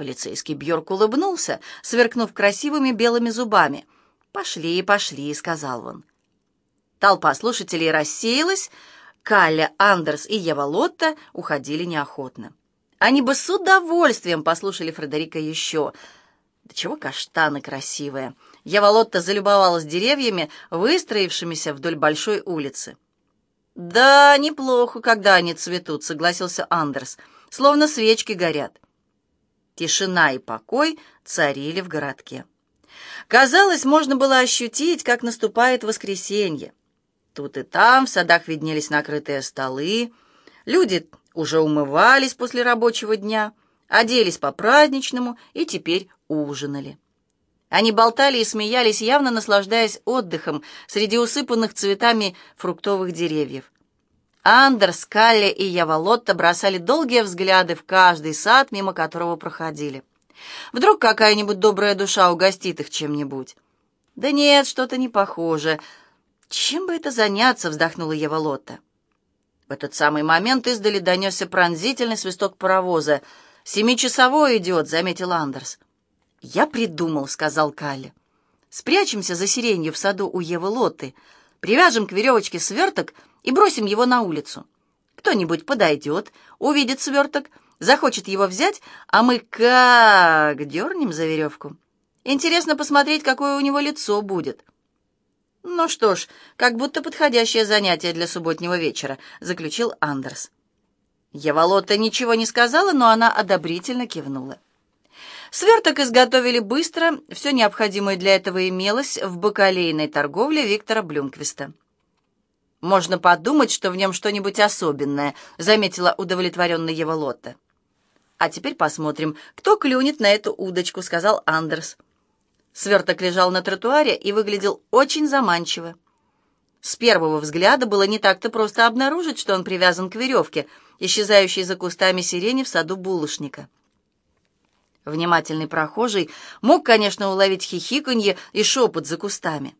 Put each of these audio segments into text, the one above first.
Полицейский Бьорк улыбнулся, сверкнув красивыми белыми зубами. «Пошли, пошли», — сказал он. Толпа слушателей рассеялась, Калля, Андерс и Ева Лотта уходили неохотно. Они бы с удовольствием послушали Фредерика еще. Да чего каштаны красивые! Ева Лотта залюбовалась деревьями, выстроившимися вдоль большой улицы. «Да, неплохо, когда они цветут», — согласился Андерс, — «словно свечки горят». Тишина и покой царили в городке. Казалось, можно было ощутить, как наступает воскресенье. Тут и там в садах виднелись накрытые столы, люди уже умывались после рабочего дня, оделись по-праздничному и теперь ужинали. Они болтали и смеялись, явно наслаждаясь отдыхом среди усыпанных цветами фруктовых деревьев. Андерс, Калли и Яволотта бросали долгие взгляды в каждый сад, мимо которого проходили. Вдруг какая-нибудь добрая душа угостит их чем-нибудь? Да нет, что-то не похоже. Чем бы это заняться, вздохнула Яволотта. В этот самый момент издали донесся пронзительный свисток паровоза. «Семичасовой идет», — заметил Андерс. «Я придумал», — сказал Калли. «Спрячемся за сиренью в саду у Евы Лотты, привяжем к веревочке сверток и бросим его на улицу. Кто-нибудь подойдет, увидит сверток, захочет его взять, а мы как дернем за веревку. Интересно посмотреть, какое у него лицо будет». «Ну что ж, как будто подходящее занятие для субботнего вечера», — заключил Андерс. Еволота ничего не сказала, но она одобрительно кивнула. Сверток изготовили быстро, все необходимое для этого имелось в бакалейной торговле Виктора Блюмквиста. «Можно подумать, что в нем что-нибудь особенное», — заметила удовлетворенная Еволота. «А теперь посмотрим, кто клюнет на эту удочку», — сказал Андерс. Сверток лежал на тротуаре и выглядел очень заманчиво. С первого взгляда было не так-то просто обнаружить, что он привязан к веревке, исчезающей за кустами сирени в саду булочника. Внимательный прохожий мог, конечно, уловить хихиканье и шепот за кустами.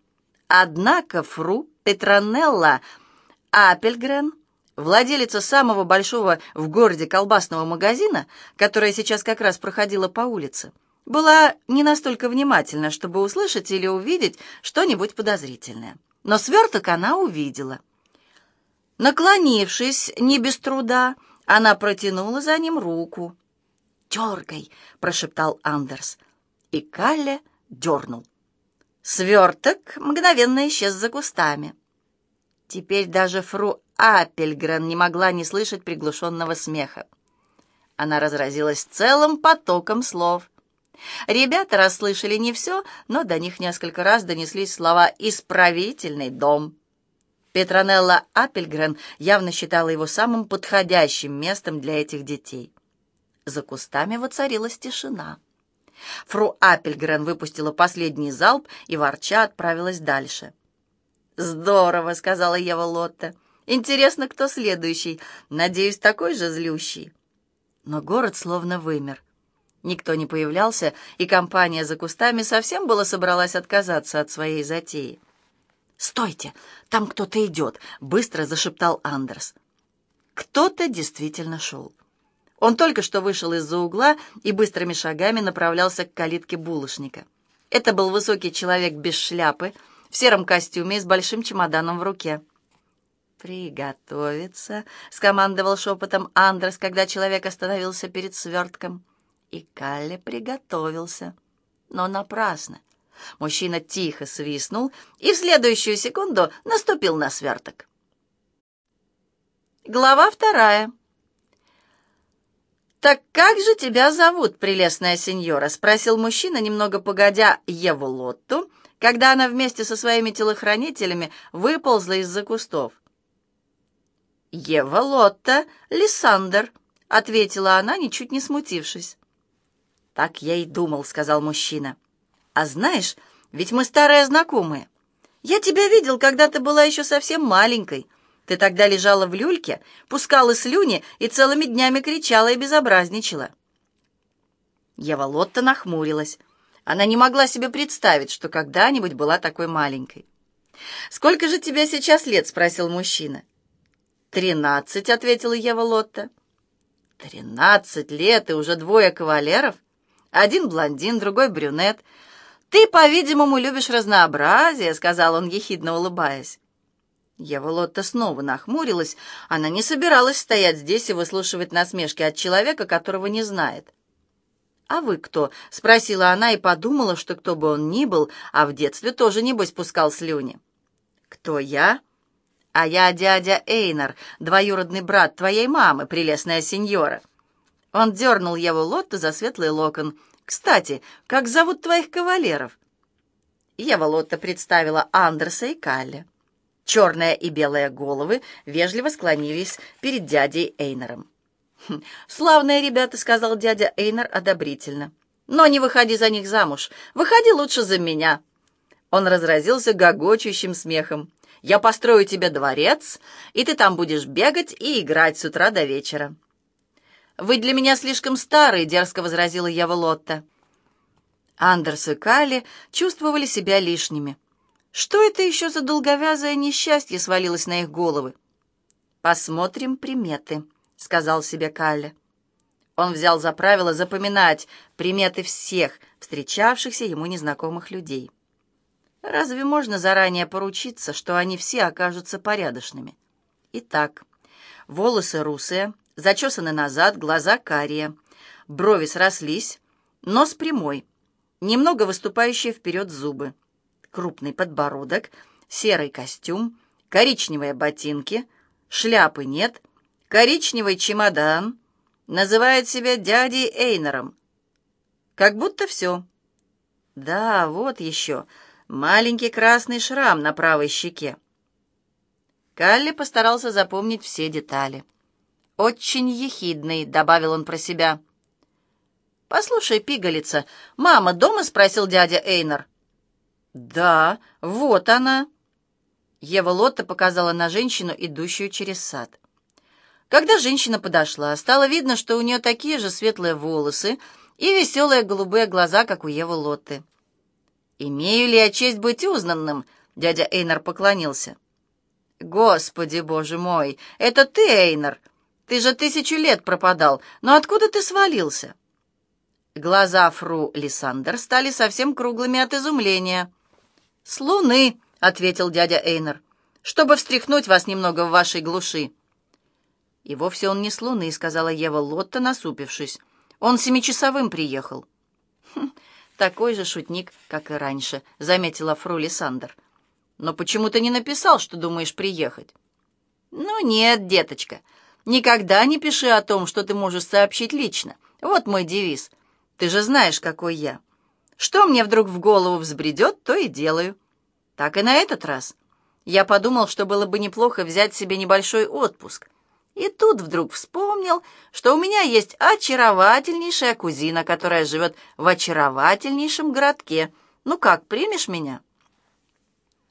Однако фру Петронелла Апельгрен, владелица самого большого в городе колбасного магазина, которая сейчас как раз проходила по улице, была не настолько внимательна, чтобы услышать или увидеть что-нибудь подозрительное. Но сверток она увидела. Наклонившись, не без труда, она протянула за ним руку. «Дергай!» — прошептал Андерс. И Калле дернул. Сверток мгновенно исчез за кустами. Теперь даже фру Апельгрен не могла не слышать приглушенного смеха. Она разразилась целым потоком слов. Ребята расслышали не все, но до них несколько раз донеслись слова «исправительный дом». Петронелла Апельгрен явно считала его самым подходящим местом для этих детей. За кустами воцарилась тишина. Фру Апельгрен выпустила последний залп и, ворча, отправилась дальше. «Здорово», — сказала Ева Лотта. «Интересно, кто следующий? Надеюсь, такой же злющий». Но город словно вымер. Никто не появлялся, и компания за кустами совсем было собралась отказаться от своей затеи. «Стойте! Там кто-то идет!» — быстро зашептал Андерс. Кто-то действительно шел. Он только что вышел из-за угла и быстрыми шагами направлялся к калитке булочника. Это был высокий человек без шляпы, в сером костюме и с большим чемоданом в руке. «Приготовиться», — скомандовал шепотом Андрес, когда человек остановился перед свертком. И Калли приготовился. Но напрасно. Мужчина тихо свистнул и в следующую секунду наступил на сверток. Глава вторая. «Так как же тебя зовут, прелестная сеньора?» — спросил мужчина, немного погодя Еву Лотту, когда она вместе со своими телохранителями выползла из-за кустов. «Ева Лотта, Лиссандр», — ответила она, ничуть не смутившись. «Так я и думал», — сказал мужчина. «А знаешь, ведь мы старые знакомые. Я тебя видел, когда ты была еще совсем маленькой. Ты тогда лежала в люльке, пускала слюни и целыми днями кричала и безобразничала». Ева Лотта нахмурилась. Она не могла себе представить, что когда-нибудь была такой маленькой. «Сколько же тебе сейчас лет?» — спросил мужчина. «Тринадцать», — ответила Ева Лотта. «Тринадцать лет и уже двое кавалеров?» Один блондин, другой брюнет. Ты, по-видимому, любишь разнообразие», — сказал он, ехидно улыбаясь. Ева Лотта снова нахмурилась. Она не собиралась стоять здесь и выслушивать насмешки от человека, которого не знает. «А вы кто?» — спросила она и подумала, что кто бы он ни был, а в детстве тоже, небось, пускал слюни. «Кто я?» «А я дядя Эйнар, двоюродный брат твоей мамы, прелестная сеньора». Он дернул Еву Лотту за светлый локон. «Кстати, как зовут твоих кавалеров?» Ева Лотта представила Андерса и Калли. Черные и белые головы вежливо склонились перед дядей Эйнером. «Хм, «Славные ребята», — сказал дядя Эйнер одобрительно. «Но не выходи за них замуж. Выходи лучше за меня». Он разразился гогочущим смехом. «Я построю тебе дворец, и ты там будешь бегать и играть с утра до вечера». «Вы для меня слишком старый», — дерзко возразила Ява Лотта. Андерс и Калли чувствовали себя лишними. Что это еще за долговязое несчастье свалилось на их головы? «Посмотрим приметы», — сказал себе Калли. Он взял за правило запоминать приметы всех встречавшихся ему незнакомых людей. Разве можно заранее поручиться, что они все окажутся порядочными? Итак, волосы русые, зачесаны назад, глаза карие, брови срослись, нос прямой, немного выступающие вперед зубы, крупный подбородок, серый костюм, коричневые ботинки, шляпы нет, коричневый чемодан, называет себя дядей Эйнером. Как будто все. Да, вот еще маленький красный шрам на правой щеке. Калли постарался запомнить все детали. «Очень ехидный», — добавил он про себя. «Послушай, пигалица, мама дома?» — спросил дядя Эйнер. «Да, вот она». Ева Лотта показала на женщину, идущую через сад. Когда женщина подошла, стало видно, что у нее такие же светлые волосы и веселые голубые глаза, как у Евы Лотты. «Имею ли я честь быть узнанным?» — дядя Эйнер поклонился. «Господи, боже мой, это ты, Эйнер!» Ты же тысячу лет пропадал. Но откуда ты свалился?» Глаза фру Лиссандер стали совсем круглыми от изумления. «С луны», — ответил дядя Эйнер, — «чтобы встряхнуть вас немного в вашей глуши». «И вовсе он не с луны», — сказала Ева Лотта, насупившись. «Он семичасовым приехал». «Хм, «Такой же шутник, как и раньше», — заметила фру Лиссандер. «Но почему ты не написал, что думаешь приехать?» «Ну нет, деточка, Никогда не пиши о том, что ты можешь сообщить лично. Вот мой девиз. Ты же знаешь, какой я. Что мне вдруг в голову взбредет, то и делаю. Так и на этот раз. Я подумал, что было бы неплохо взять себе небольшой отпуск. И тут вдруг вспомнил, что у меня есть очаровательнейшая кузина, которая живет в очаровательнейшем городке. Ну как, примешь меня?»